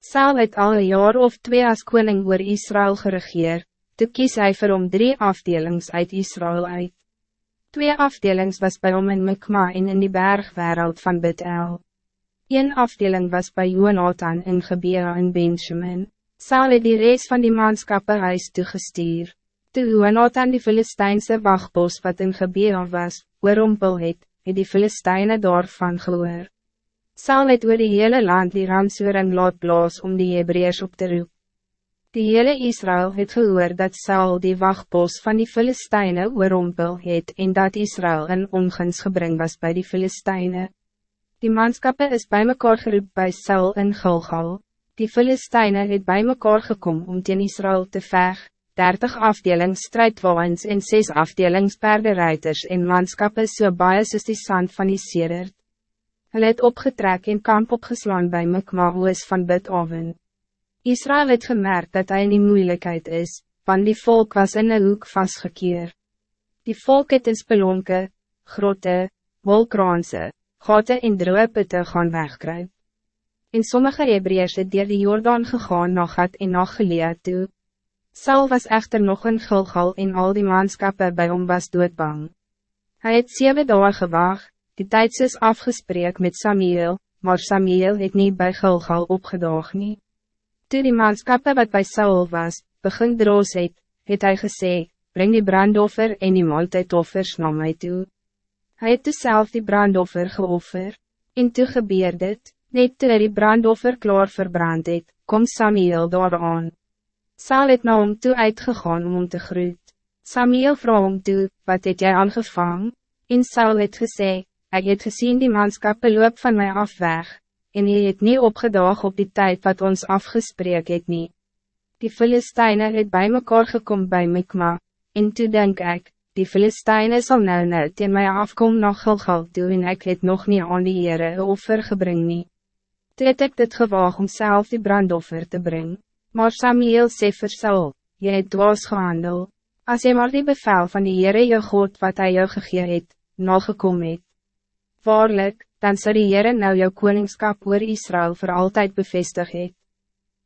Saul het al een jaar of twee als koning oor Israël geregeer, toe kies hy vir hom drie afdelings uit Israël uit. Twee afdelings was bij hom in Mikma en in die bergwereld van Bethel. Een afdeling was bij Jonathan in Gebea en Benjamin. Saul het die reis van die manskappe huis toegestuur. Toe Jonathan die Filistijnse wachtbos wat in Gebea was, oorompel het, het die Filistijne daarvan gehoor. Saul het oor die hele land die ramsoering laat blaas om die Hebreërs op te roep. Die hele Israël het gehoor dat Saul die wachtbos van die Filistijnen oorompel het en dat Israël in ongens gebring was bij die Filistijnen. Die manskappe is bij mekaar geroep bij Saul in Gilgal. Die Filistijnen het bij mekaar gekom om teen Israël te veg, 30 afdelings strijdwagens en 6 afdelings perderuiters en manskappe so baie soos die sand van die sedert. Hulle het opgetrek en kamp opgeslaan bij Mikmahoes van Bidhaven. Israël het gemerkt dat hij in die moeilijkheid is, want die volk was in een hoek vastgekeer. Die volk het in spelonke, grotte, wolkraanse, gaten en droe putte gaan wegkruip. In sommige Hebreërs het dier die Jordaan gegaan na gat en na Gelea toe. Saul was echter nog in Gilgal en al die manskappe bij hom was doodbang. Hij het zeven dagen gewacht, Die tijd is afgesprek met Samuel, maar Samuel het niet bij Gilgal opgedaag nie. Toe die manskappe wat bij Saul was, begin droos het, het hy gesê, breng die brandoffer en die maaltijdoffer na my toe. Hy het toe self die brandoffer geoffer, en toe gebeur dit, net toe die brandoffer klaar verbrand het, kom Samuel daar aan. Saul het na hom toe uitgegaan om hom te groet. Samuel vroeg hom toe, wat het jy aangevang? En Saul het gesê, Ik het gezien die manskappe loop van mij af weg, en hy het niet opgedaag op die tijd wat ons afgesprek het nie. Die Filisteine het bij mekaar gekom bij Mikma, en toe denk ik, die Filisteine zal nou nou teen my afkom na Gilgal toe en ek het nog niet aan die Heere een offer gebring nie. Toe het ek dit gewaag om zelf die brandoffer te brengen. maar Samuel sê vir Saul, jy het dwaas gehandel, as jy maar die bevel van die Heere jou God wat hij jou gegee het, nagekom het. Waarlijk, dan zal die Heere nou jou koningskap oor Israël voor altijd bevestig het.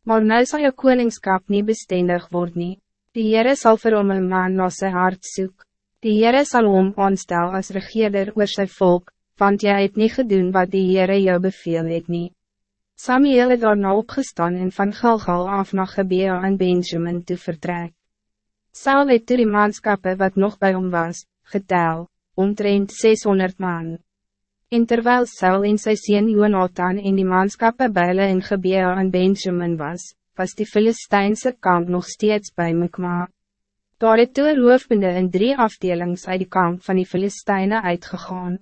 Maar nou zal jou koningskap niet bestendig worden. Nie. Die Heere sal vir hom een man na sy hart soek. Die Heere sal hom aanstel als regeerder oor sy volk, want jy het niet gedoen wat die Heere jou beveel het nie. Samuel het daarna opgestaan en van Gilgal af na Gebea en Benjamin toe vertrek. Saul het toe die manskappe wat nog bij hom was, getel, omtrent 600 man. En terwijl Saul en sy sien Jonathan en die manskappe byle in Gebea en Benjamin was, was die Filistijnse kamp nog steeds bij Mikma. Daar het toe roofbende in drie afdelings uit die kamp van die Filistijnen uitgegaan.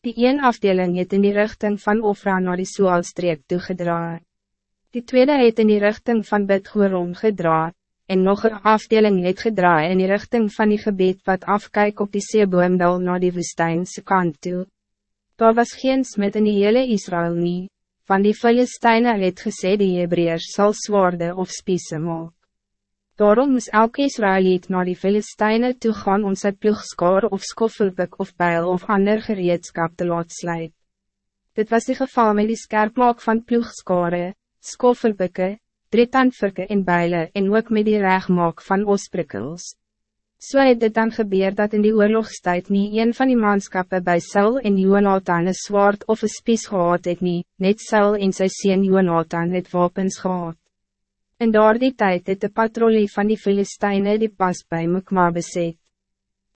Die een afdeling het in die richting van Ofra naar die Soalstreek toegedra. Die tweede het in die richting van Bidgoerom gedra, en nog een afdeling het gedra in die richting van die gebied wat afkijk op die Seeboomdal naar die Woestijnse kant toe. Daar was geen smid in die hele Israël nie, van die Filisteine het gesê die Hebreërs sal zwaarde of spiese maak. Daarom moes elke Israëliet naar die Filisteine toe gaan om sy ploegskaar of skoffelbik of pijl of ander gereedskap te laat sluit. Dit was die geval met die skerpmaak van ploegskare, skoffelbikke, drietandvirke en bijlen en ook met die regmaak van osprikkels. So het dit dan gebeur dat in die oorlogstijd niet een van die manskappen bij Saul en Jonathan een zwaard of een spies gehad het nie, net Saul en sy sien Jonathan het wapens gehad. In daar die tijd het de patrouille van die Filistijnen die pas bij Mekma bezet.